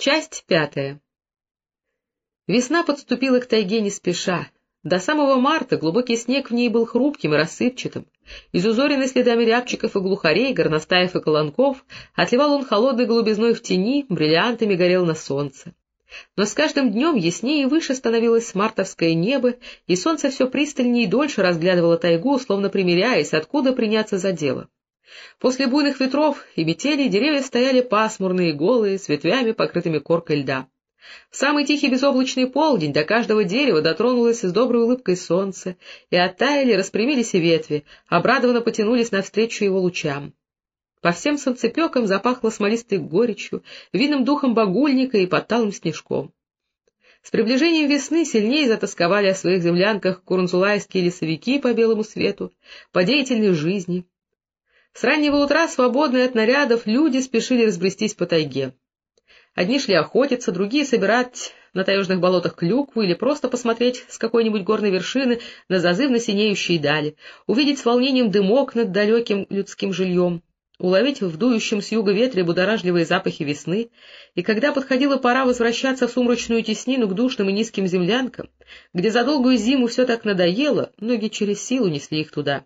Часть пятая Весна подступила к тайге не спеша. До самого марта глубокий снег в ней был хрупким и рассыпчатым. Изузоренный следами рябчиков и глухарей, горностаев и колонков, отливал он холодной голубизной в тени, бриллиантами горел на солнце. Но с каждым днем яснее и выше становилось мартовское небо, и солнце все пристальнее и дольше разглядывало тайгу, словно примиряясь, откуда приняться за дело. После буйных ветров и метели деревья стояли пасмурные, голые, с ветвями, покрытыми коркой льда. В самый тихий безоблачный полдень до каждого дерева дотронулось с доброй улыбкой солнце, и оттаяли, распрямились и ветви, обрадованно потянулись навстречу его лучам. По всем солнцепекам запахло смолистой горечью, винным духом багульника и подталым снежком. С приближением весны сильнее затасковали о своих землянках курнзулайские лесовики по белому свету, по деятельной жизни. С раннего утра, свободные от нарядов, люди спешили разбрестись по тайге. Одни шли охотиться, другие — собирать на таежных болотах клюкву или просто посмотреть с какой-нибудь горной вершины на зазывно синеющие дали, увидеть с волнением дымок над далеким людским жильем, уловить в дующем с юга ветре будоражливые запахи весны, и когда подходила пора возвращаться в сумрачную теснину к душным и низким землянкам, где за долгую зиму все так надоело, ноги через силу несли их туда.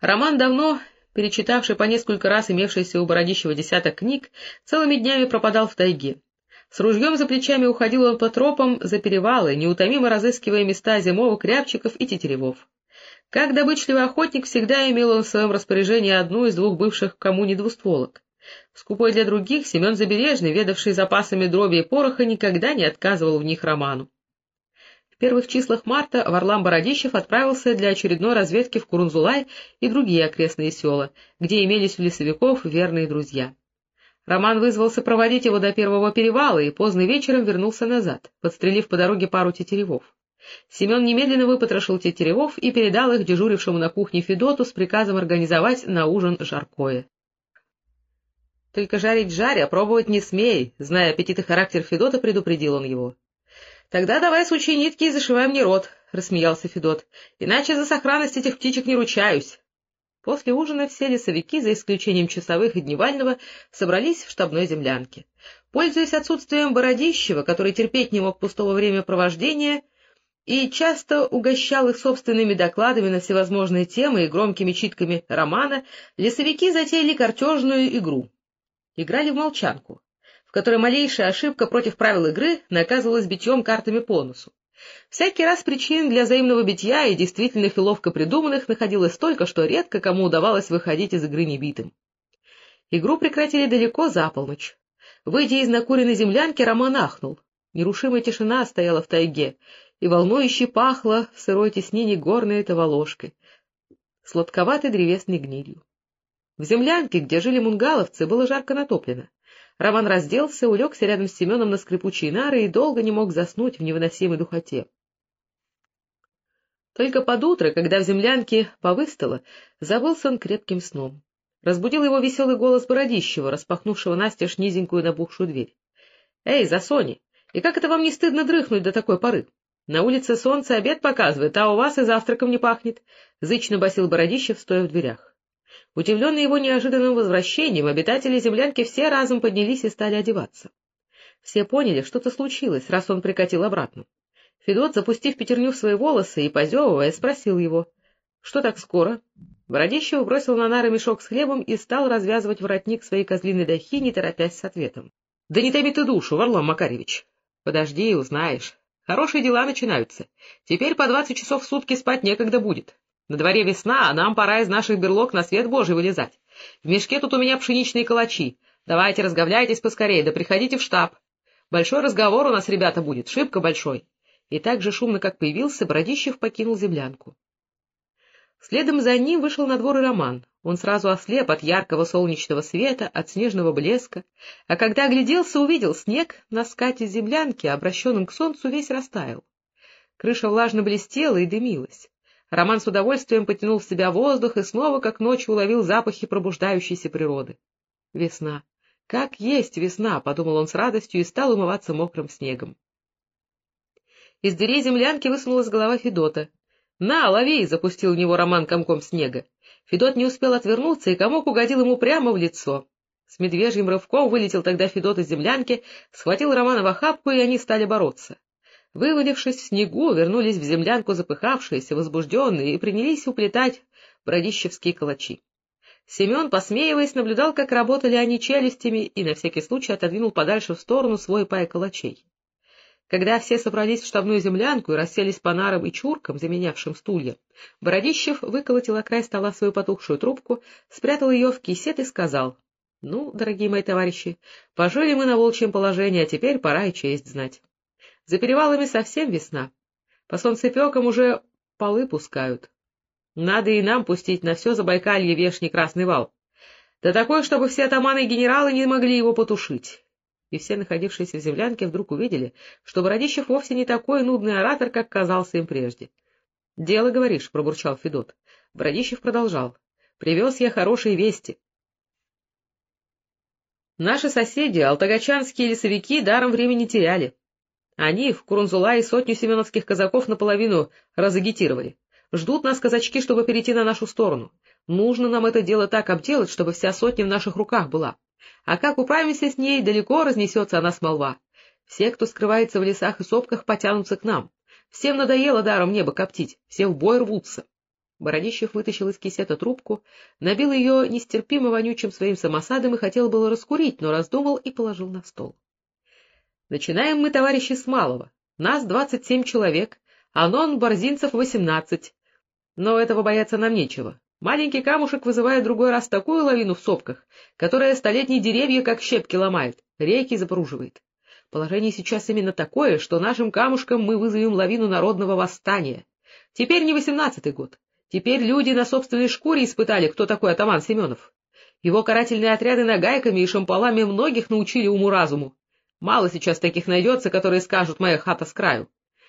Роман давно перечитавший по несколько раз имевшийся у Бородищева десяток книг, целыми днями пропадал в тайге. С ружьем за плечами уходил он по тропам за перевалы, неутомимо разыскивая места зимовок, рябчиков и тетеревов. Как добычливый охотник всегда имел он в своем распоряжении одну из двух бывших в коммуне двустволок. Скупой для других, Семен Забережный, ведавший запасами дроби и пороха, никогда не отказывал в них Роману. В первых числах марта Варлам Бородищев отправился для очередной разведки в Курунзулай и другие окрестные села, где имелись у лесовиков верные друзья. Роман вызвался проводить его до первого перевала и поздно вечером вернулся назад, подстрелив по дороге пару тетеревов. Семен немедленно выпотрошил тетеревов и передал их дежурившему на кухне Федоту с приказом организовать на ужин жаркое. — Только жарить жаря, пробовать не смей, — зная аппетит и характер Федота, предупредил он его. — Тогда давай сучи нитки и зашивай мне рот, — рассмеялся Федот, — иначе за сохранность этих птичек не ручаюсь. После ужина все лесовики, за исключением часовых и дневального, собрались в штабной землянке. Пользуясь отсутствием Бородищева, который терпеть не мог пустого времяпровождения и часто угощал их собственными докладами на всевозможные темы и громкими читками романа, лесовики затеяли картежную игру. Играли в молчанку которой малейшая ошибка против правил игры наказывалась битьем картами по носу. Всякий раз причин для взаимного битья и действительных и ловко придуманных находилось столько, что редко кому удавалось выходить из игры небитым. Игру прекратили далеко за полночь. Выйдя из накуренной землянки, Роман ахнул. Нерушимая тишина стояла в тайге, и волнующе пахло в сырой теснине горной таволожкой, сладковатой древесной гнилью. В землянке, где жили мунгаловцы, было жарко натоплено. Роман разделся, улегся рядом с Семеном на скрипучие нары и долго не мог заснуть в невыносимой духоте. Только под утро, когда в землянке повыстало, забылся он крепким сном. Разбудил его веселый голос Бородищева, распахнувшего настежь низенькую набухшую дверь. — Эй, Засони, и как это вам не стыдно дрыхнуть до такой поры? На улице солнце обед показывает, а у вас и завтраком не пахнет, — зычно басил Бородищев, стоя в дверях. Удивленные его неожиданным возвращением, обитатели землянки все разом поднялись и стали одеваться. Все поняли, что-то случилось, раз он прикатил обратно. Федот, запустив пятерню в свои волосы и позевывая, спросил его, — Что так скоро? Бородищев бросил на нары мешок с хлебом и стал развязывать воротник своей козлиной дахи, не торопясь с ответом. — Да не томи ты душу, Варлам Макаревич. — Подожди, узнаешь. Хорошие дела начинаются. Теперь по двадцать часов в сутки спать некогда будет. На дворе весна, а нам пора из наших берлог на свет Божий вылезать. В мешке тут у меня пшеничные калачи. Давайте разговляйтесь поскорее, да приходите в штаб. Большой разговор у нас, ребята, будет, шибко большой. И так же шумно, как появился, Бородищев покинул землянку. Следом за ним вышел на двор и Роман. Он сразу ослеп от яркого солнечного света, от снежного блеска, а когда огляделся, увидел снег на скате землянки, обращенным к солнцу, весь растаял. Крыша влажно блестела и дымилась. Роман с удовольствием потянул в себя воздух и снова, как ночью, уловил запахи пробуждающейся природы. Весна. Как есть весна, — подумал он с радостью и стал умываться мокрым снегом. Из дверей землянки высунулась голова Федота. — На, лови! — запустил в него Роман комком снега. Федот не успел отвернуться, и комок угодил ему прямо в лицо. С медвежьим рывком вылетел тогда Федот из землянки, схватил Романа в охапку, и они стали бороться. Вывалившись в снегу, вернулись в землянку запыхавшиеся, возбужденные, и принялись уплетать бродищевские калачи. Семен, посмеиваясь, наблюдал, как работали они челюстями, и на всякий случай отодвинул подальше в сторону свой пай калачей. Когда все собрались в штабную землянку и расселись по нарам и чуркам, заменявшим стулья, Бородищев выколотил о край стола свою потухшую трубку, спрятал ее в кисет и сказал, — Ну, дорогие мои товарищи, пожили мы на волчьем положении, а теперь пора и честь знать. За перевалами совсем весна. По солнцепекам уже полы пускают. Надо и нам пустить на все Забайкалье вешний красный вал. Да такой, чтобы все атаманы и генералы не могли его потушить и все находившиеся в землянке вдруг увидели, что Бородищев вовсе не такой нудный оратор, как казался им прежде. — Дело, говоришь, — пробурчал Федот. Бородищев продолжал. — Привез я хорошие вести. Наши соседи, алтагачанские лесовики, даром времени теряли. Они в Курунзула и сотню семеновских казаков наполовину разагитировали. Ждут нас казачки, чтобы перейти на нашу сторону. Нужно нам это дело так обделать, чтобы вся сотня в наших руках была. А как управимся с ней, далеко разнесется она смолва. Все, кто скрывается в лесах и сопках, потянутся к нам. Всем надоело даром небо коптить, все в бой рвутся. Бородищев вытащил из кисета трубку, набил ее нестерпимо вонючим своим самосадом и хотел было раскурить, но раздумал и положил на стол. Начинаем мы, товарищи, с малого. Нас двадцать семь человек, а нон борзинцев восемнадцать. Но этого бояться нам нечего. Маленький камушек вызывает другой раз такую лавину в сопках, которая столетние деревья как щепки ломает, реки запруживает. Положение сейчас именно такое, что нашим камушком мы вызовем лавину народного восстания. Теперь не восемнадцатый год. Теперь люди на собственной шкуре испытали, кто такой атаман Семенов. Его карательные отряды нагайками и шампалами многих научили уму-разуму. Мало сейчас таких найдется, которые скажут «моя хата с краю».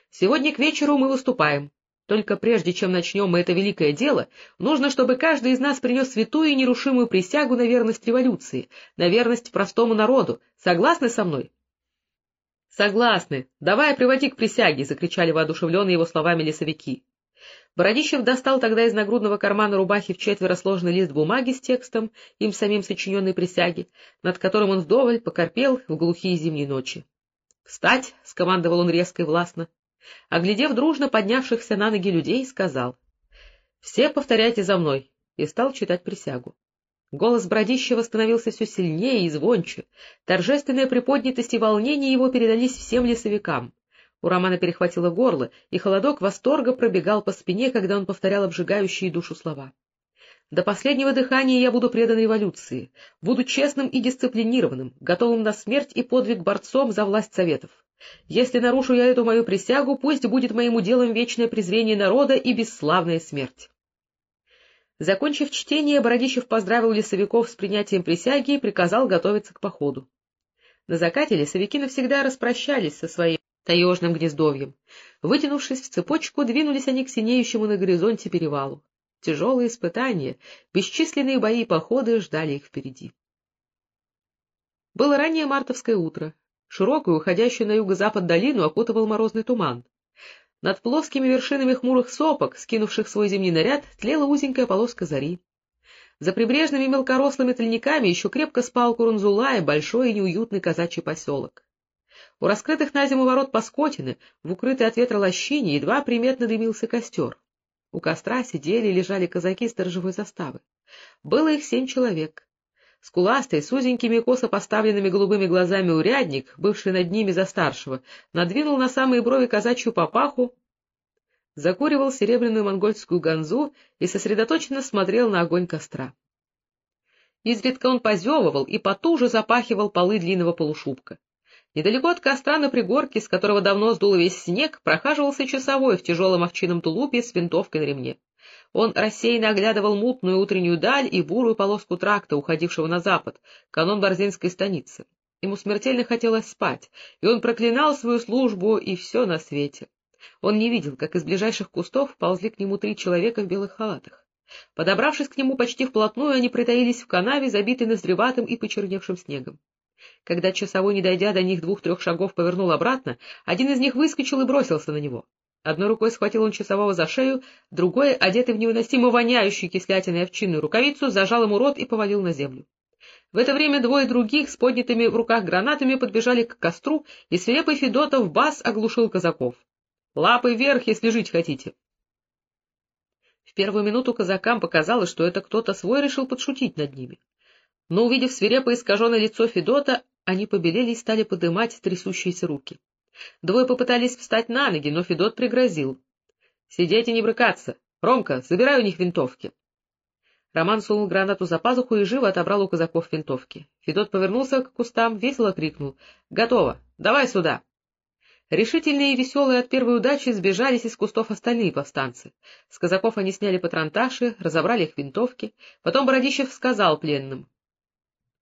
Сегодня к вечеру мы выступаем. Только прежде, чем начнем мы это великое дело, нужно, чтобы каждый из нас принес святую и нерушимую присягу на верность революции, на верность простому народу. Согласны со мной? — Согласны. Давай, приводи к присяге! — закричали воодушевленные его словами лесовики. Бородищев достал тогда из нагрудного кармана рубахи в четверо сложный лист бумаги с текстом, им самим сочиненной присяги, над которым он вдоволь покорпел в глухие зимние ночи. — Встать! — скомандовал он резко и властно. Оглядев дружно поднявшихся на ноги людей, сказал — Все повторяйте за мной, и стал читать присягу. Голос Бродищева становился все сильнее и звонче. Торжественная приподнятость и волнение его передались всем лесовикам. У Романа перехватило горло, и холодок восторга пробегал по спине, когда он повторял обжигающие душу слова. «До последнего дыхания я буду предан революции, буду честным и дисциплинированным, готовым на смерть и подвиг борцом за власть Советов. Если нарушу я эту мою присягу, пусть будет моим уделом вечное презрение народа и бесславная смерть. Закончив чтение, Бородищев поздравил лесовиков с принятием присяги и приказал готовиться к походу. На закате лесовики навсегда распрощались со своим таежным гнездовьем. Вытянувшись в цепочку, двинулись они к синеющему на горизонте перевалу. Тяжелые испытания, бесчисленные бои и походы ждали их впереди. Было раннее мартовское утро. Широкую, уходящую на юго-запад долину окутывал морозный туман. Над плоскими вершинами хмурых сопок, скинувших свой зимний наряд, тлела узенькая полоска зари. За прибрежными мелкорослыми тальниками еще крепко спал Курунзулай, большой и неуютный казачий поселок. У раскрытых на зиму ворот Паскотины, в укрытой от ветра лощине, едва приметно дымился костер. У костра сидели и лежали казаки сторожевой заставы. Было их семь человек. Скуластый, с узенькими косо поставленными голубыми глазами урядник, бывший над ними за старшего, надвинул на самые брови казачью папаху, закуривал серебряную монгольскую ганзу и сосредоточенно смотрел на огонь костра. Изредка он позевывал и потуже запахивал полы длинного полушубка. Недалеко от костра на пригорке, с которого давно сдул весь снег, прохаживался часовой в тяжелом овчинном тулупе с винтовкой на ремне. Он рассеянно оглядывал мутную утреннюю даль и бурую полоску тракта, уходившего на запад, канон Борзинской станицы. Ему смертельно хотелось спать, и он проклинал свою службу и все на свете. Он не видел, как из ближайших кустов ползли к нему три человека в белых халатах. Подобравшись к нему почти вплотную, они притаились в канаве, забитой назреватым и почерневшим снегом. Когда часовой, не дойдя до них двух-трех шагов, повернул обратно, один из них выскочил и бросился на него. Одной рукой схватил он часового за шею, другой, одетый в невыносимо воняющую кислятиной овчинную рукавицу, зажал ему рот и повалил на землю. В это время двое других с поднятыми в руках гранатами подбежали к костру, и свирепый Федотов бас оглушил казаков. — Лапы вверх, если жить хотите! В первую минуту казакам показалось, что это кто-то свой решил подшутить над ними. Но, увидев свирепое искаженное лицо Федота, они побелели и стали подымать трясущиеся руки. Двое попытались встать на ноги, но Федот пригрозил. — Сидеть и не брыкаться. Ромка, забирай у них винтовки. Роман сунул гранату за пазуху и живо отобрал у казаков винтовки. Федот повернулся к кустам, весело крикнул. — Готово! Давай сюда! Решительные и веселые от первой удачи сбежались из кустов остальные повстанцы. С казаков они сняли патронташи, разобрали их винтовки. Потом Бородищев сказал пленным. —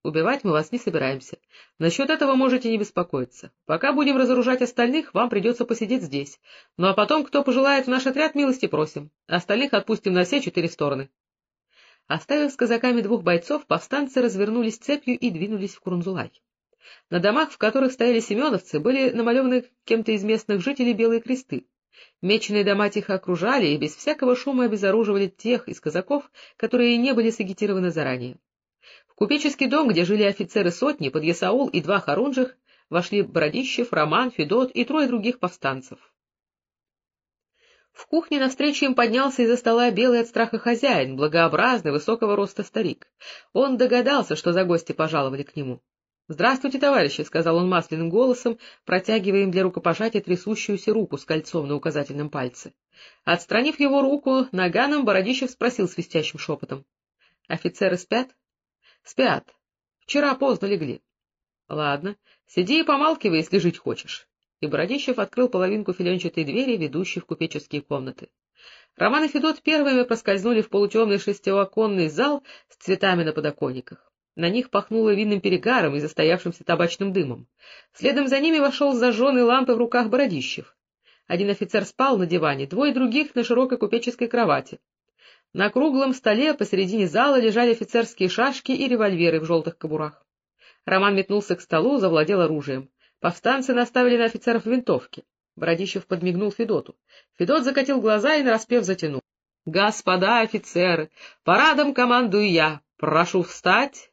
Убивать мы вас не собираемся. Насчет этого можете не беспокоиться. Пока будем разоружать остальных, вам придется посидеть здесь. Ну а потом, кто пожелает в наш отряд, милости просим. Остальных отпустим на все четыре стороны. Оставив с казаками двух бойцов, повстанцы развернулись цепью и двинулись в Курунзулай. На домах, в которых стояли семеновцы, были намалеваны кем-то из местных жителей белые кресты. Меченые дома тихо окружали и без всякого шума обезоруживали тех из казаков, которые не были сагитированы заранее. Купеческий дом, где жили офицеры сотни, подъясаул и два хорунжих, вошли Бородищев, Роман, Федот и трое других повстанцев. В кухне навстречу им поднялся из-за стола белый от страха хозяин, благообразный, высокого роста старик. Он догадался, что за гости пожаловали к нему. — Здравствуйте, товарищи, — сказал он масляным голосом, протягивая им для рукопожатия трясущуюся руку с кольцом на указательном пальце. Отстранив его руку, наганом Бородищев спросил свистящим шепотом. — Офицеры спят? — Спят. Вчера поздно легли. — Ладно, сиди и помалкивай, если жить хочешь и Бородищев открыл половинку филенчатой двери, ведущей в купеческие комнаты. Роман и Федот первыми проскользнули в полутемный шестиоконный зал с цветами на подоконниках. На них пахнуло винным перегаром и застоявшимся табачным дымом. Следом за ними вошел с зажженной лампой в руках Бородищев. Один офицер спал на диване, двое других — на широкой купеческой кровати. На круглом столе посередине зала лежали офицерские шашки и револьверы в желтых кобурах. Роман метнулся к столу, завладел оружием. Повстанцы наставили на офицеров винтовки. Бородищев подмигнул Федоту. Федот закатил глаза и нараспев затянул. — Господа офицеры, парадом командую я. Прошу встать.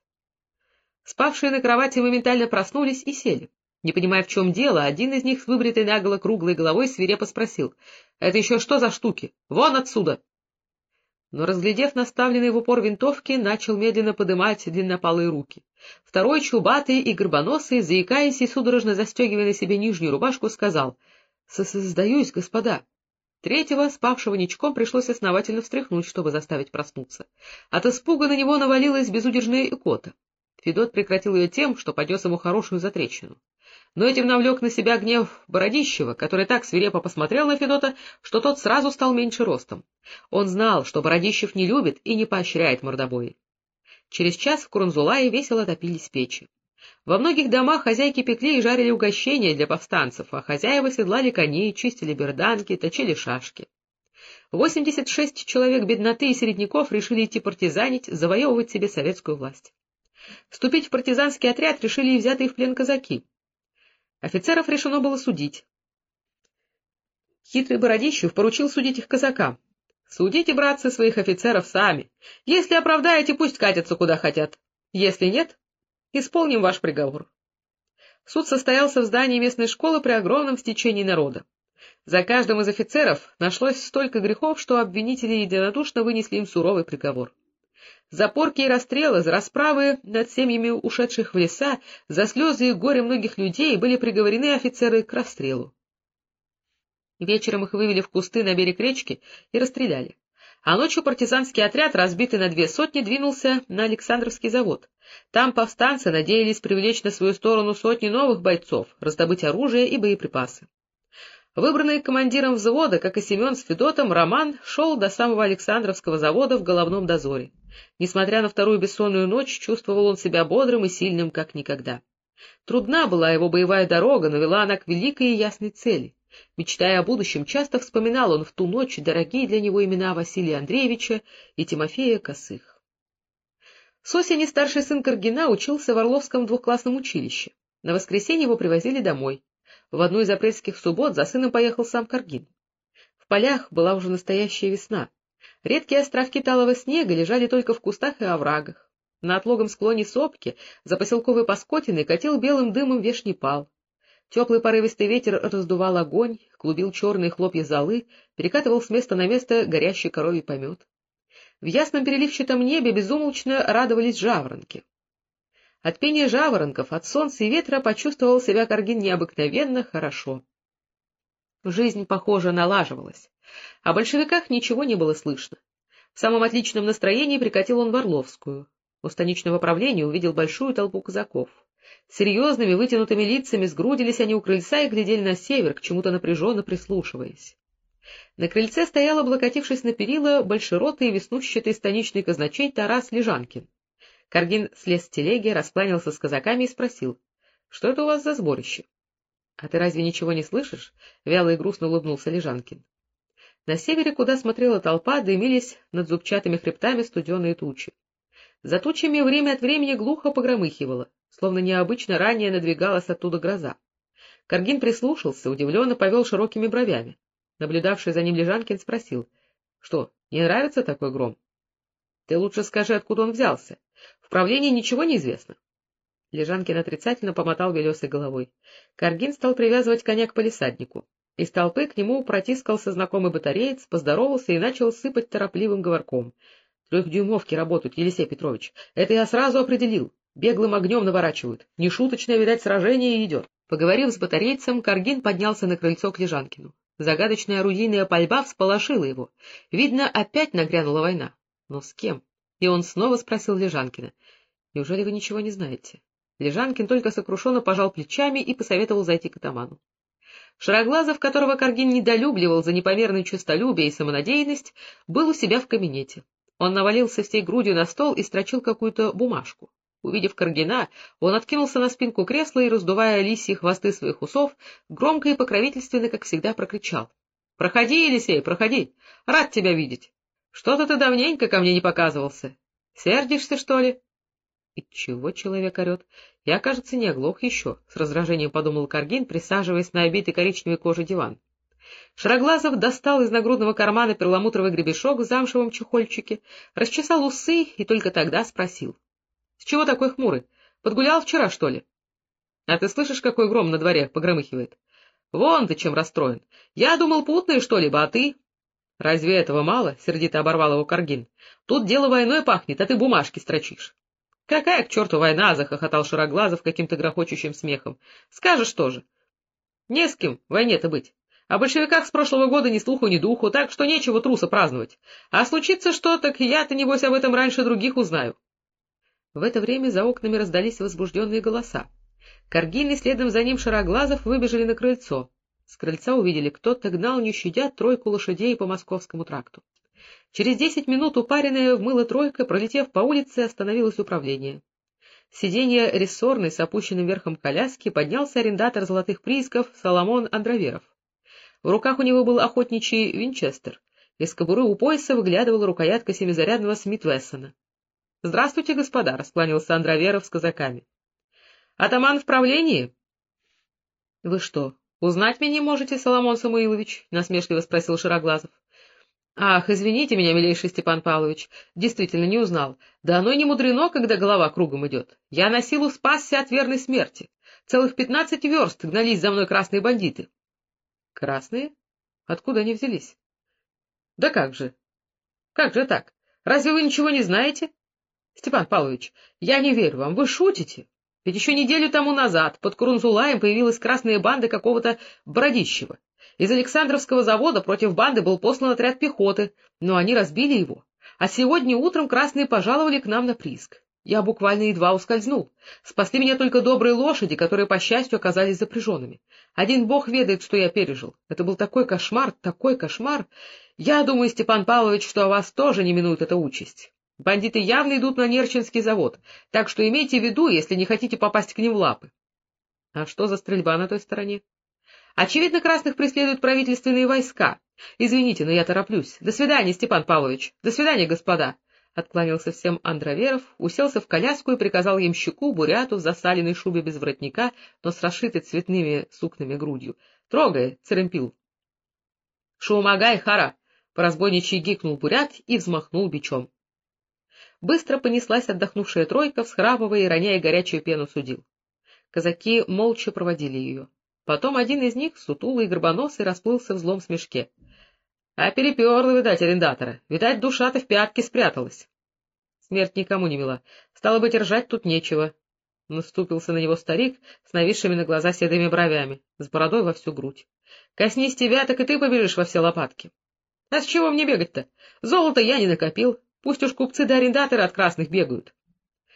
Спавшие на кровати моментально проснулись и сели. Не понимая, в чем дело, один из них с выбритой наголо круглой головой свирепо спросил. — Это еще что за штуки? Вон отсюда! Но, разглядев наставленные в упор винтовки, начал медленно подымать длиннопалые руки. Второй, чубатый и горбоносый, заикаясь и судорожно застегивая на себе нижнюю рубашку, сказал — Сдаюсь, господа. Третьего, спавшего ничком, пришлось основательно встряхнуть, чтобы заставить проснуться. От испуга на него навалилась безудержная икота. Федот прекратил ее тем, что поднес ему хорошую затрещину но этим навлек на себя гнев Бородищева, который так свирепо посмотрел на Федота, что тот сразу стал меньше ростом. Он знал, что Бородищев не любит и не поощряет мордобои. Через час в Курунзулае весело топились печи. Во многих домах хозяйки пекли и жарили угощения для повстанцев, а хозяева седлали коней, чистили берданки, точили шашки. Восемьдесят шесть человек бедноты и середняков решили идти партизанить, завоевывать себе советскую власть. Вступить в партизанский отряд решили и взятые в плен казаки. Офицеров решено было судить. Хитрый Бородищев поручил судить их казакам. Судите, братцы, своих офицеров сами. Если оправдаете, пусть катятся куда хотят. Если нет, исполним ваш приговор. Суд состоялся в здании местной школы при огромном стечении народа. За каждым из офицеров нашлось столько грехов, что обвинители единодушно вынесли им суровый приговор. За порки и расстрелы, за расправы над семьями ушедших в леса, за слезы и горе многих людей были приговорены офицеры к расстрелу. Вечером их вывели в кусты на берег речки и расстреляли. А ночью партизанский отряд, разбитый на две сотни, двинулся на Александровский завод. Там повстанцы надеялись привлечь на свою сторону сотни новых бойцов, раздобыть оружие и боеприпасы. Выбранный командиром взвода, как и Семен с Федотом, Роман шел до самого Александровского завода в головном дозоре. Несмотря на вторую бессонную ночь, чувствовал он себя бодрым и сильным, как никогда. Трудна была его боевая дорога, но вела она к великой и ясной цели. Мечтая о будущем, часто вспоминал он в ту ночь дорогие для него имена Василия Андреевича и Тимофея Косых. С осени старший сын Каргина учился в Орловском двухклассном училище. На воскресенье его привозили домой. В одну из апрельских суббот за сыном поехал сам Каргин. В полях была уже настоящая весна. Редкие островки талого снега лежали только в кустах и оврагах. На отлогом склоне сопки за поселковой паскотиной катил белым дымом вешний пал. Теплый порывистый ветер раздувал огонь, клубил черные хлопья золы, перекатывал с места на место горящий коровий помет. В ясном переливчатом небе безумолчно радовались жаворонки. От пения жаворонков, от солнца и ветра почувствовал себя Каргин необыкновенно хорошо. Жизнь, похоже, налаживалась. О большевиках ничего не было слышно. В самом отличном настроении прикатил он в Орловскую. У станичного правления увидел большую толпу казаков. Серьезными, вытянутыми лицами сгрудились они у крыльца и глядели на север, к чему-то напряженно прислушиваясь. На крыльце стоял, облокотившись на перила, большеротый и веснущатый станичный казначей Тарас Лежанкин. Каргин слез с телеги, раскланялся с казаками и спросил, — Что это у вас за сборище? — А ты разве ничего не слышишь? — вяло и грустно улыбнулся Лежанкин. На севере, куда смотрела толпа, дымились над зубчатыми хребтами студеные тучи. За тучами время от времени глухо погромыхивало, словно необычно ранее надвигалась оттуда гроза. Каргин прислушался, удивленно повел широкими бровями. Наблюдавший за ним Лежанкин спросил, — Что, не нравится такой гром? — Ты лучше скажи, откуда он взялся. В правлении ничего не известно. Лежанкин отрицательно помотал белесой головой. Каргин стал привязывать коня к полисаднику. Из толпы к нему протискался знакомый батареец, поздоровался и начал сыпать торопливым говорком. — Трехдюймовки работают, Елисей Петрович. Это я сразу определил. Беглым огнем наворачивают. Нешуточное, видать, сражение идет. Поговорив с батарейцем, Каргин поднялся на крыльцо к Лежанкину. Загадочная орудийная пальба всполошила его. Видно, опять нагрянула война. Но с кем? И он снова спросил Лежанкина. — Неужели вы ничего не знаете? Лежанкин только сокрушенно пожал плечами и посоветовал зайти к атаману. Шароглазов, которого Каргин недолюбливал за непомерное честолюбие и самонадеянность, был у себя в кабинете. Он навалился всей грудью на стол и строчил какую-то бумажку. Увидев Каргина, он откинулся на спинку кресла и, раздувая лисьи хвосты своих усов, громко и покровительственно, как всегда, прокричал. — Проходи, Елисей, проходи. Рад тебя видеть. Что-то ты давненько ко мне не показывался. Сердишься, что ли? И чего человек орет? Я, кажется, не оглох еще, — с раздражением подумал Каргин, присаживаясь на обитый коричневой кожей диван. Шароглазов достал из нагрудного кармана перламутровый гребешок в замшевом чехольчике, расчесал усы и только тогда спросил. — С чего такой хмурый? Подгулял вчера, что ли? — А ты слышишь, какой гром на дворе погромыхивает? — Вон ты чем расстроен. Я думал, путное что-либо, а ты... — Разве этого мало? — сердито оборвал его Каргин. — Тут дело войной пахнет, а ты бумажки строчишь. — Какая к черту война? — захохотал Шароглазов каким-то грохочущим смехом. — Скажешь тоже. — Не с кем войне-то быть. О большевиках с прошлого года ни слуху, ни духу, так что нечего труса праздновать. А случится что, так я-то, небось, об этом раньше других узнаю. В это время за окнами раздались возбужденные голоса. Каргин и следом за ним Шароглазов выбежали на крыльцо. С крыльца увидели, кто-то гнал, не щадя, тройку лошадей по московскому тракту. Через десять минут упаренная в мыло тройка, пролетев по улице, остановилось управление. Сиденье рессорной с опущенным верхом коляски поднялся арендатор золотых приисков Соломон Андроверов. В руках у него был охотничий винчестер. Из кобуры у пояса выглядывала рукоятка семизарядного Смит Вессона. — Здравствуйте, господа! — раскланялся Андроверов с казаками. — Атаман в правлении? — Вы что, узнать меня не можете, Соломон Самуилович? — насмешливо спросил Широглазов. — Ах, извините меня, милейший Степан Павлович, действительно не узнал. Да оно и не мудрено, когда голова кругом идет. Я на силу спасся от верной смерти. Целых пятнадцать верст гнались за мной красные бандиты. — Красные? Откуда они взялись? — Да как же? Как же так? Разве вы ничего не знаете? — Степан Павлович, я не верю вам, вы шутите. Ведь еще неделю тому назад под Курунзулаем появилась красная банда какого-то Бородищева. Из Александровского завода против банды был послан отряд пехоты, но они разбили его. А сегодня утром красные пожаловали к нам на прииск. Я буквально едва ускользнул. Спасли меня только добрые лошади, которые, по счастью, оказались запряженными. Один бог ведает, что я пережил. Это был такой кошмар, такой кошмар. Я думаю, Степан Павлович, что о вас тоже не минует эта участь. Бандиты явно идут на Нерчинский завод, так что имейте в виду, если не хотите попасть к ним в лапы. А что за стрельба на той стороне? Очевидно, красных преследуют правительственные войска. Извините, но я тороплюсь. До свидания, Степан Павлович. До свидания, господа. Откланялся всем Андроверов, уселся в коляску и приказал ямщику, буряту, в засаленной шубе без воротника, но с расшитой цветными сукнами грудью. — Трогай, церемпил. — Шумагай, хара! — по разбойничьи гикнул бурят и взмахнул бичом. быстро понеслась отдохнувшая тройка, всхрапывая и роняя горячую пену судил. Казаки молча проводили ее. Потом один из них, сутулый и горбоносый, расплылся в злом смешке. — А переперла, видать, арендатора. Видать, душа-то в пятке спряталась. Смерть никому не мила. Стало быть, ржать тут нечего. Наступился на него старик с нависшими на глаза седыми бровями, с бородой во всю грудь. — Коснись тебя, так и ты побежишь во все лопатки. — А с чего мне бегать-то? Золото я не накопил. Пусть уж купцы да арендаторы от красных бегают.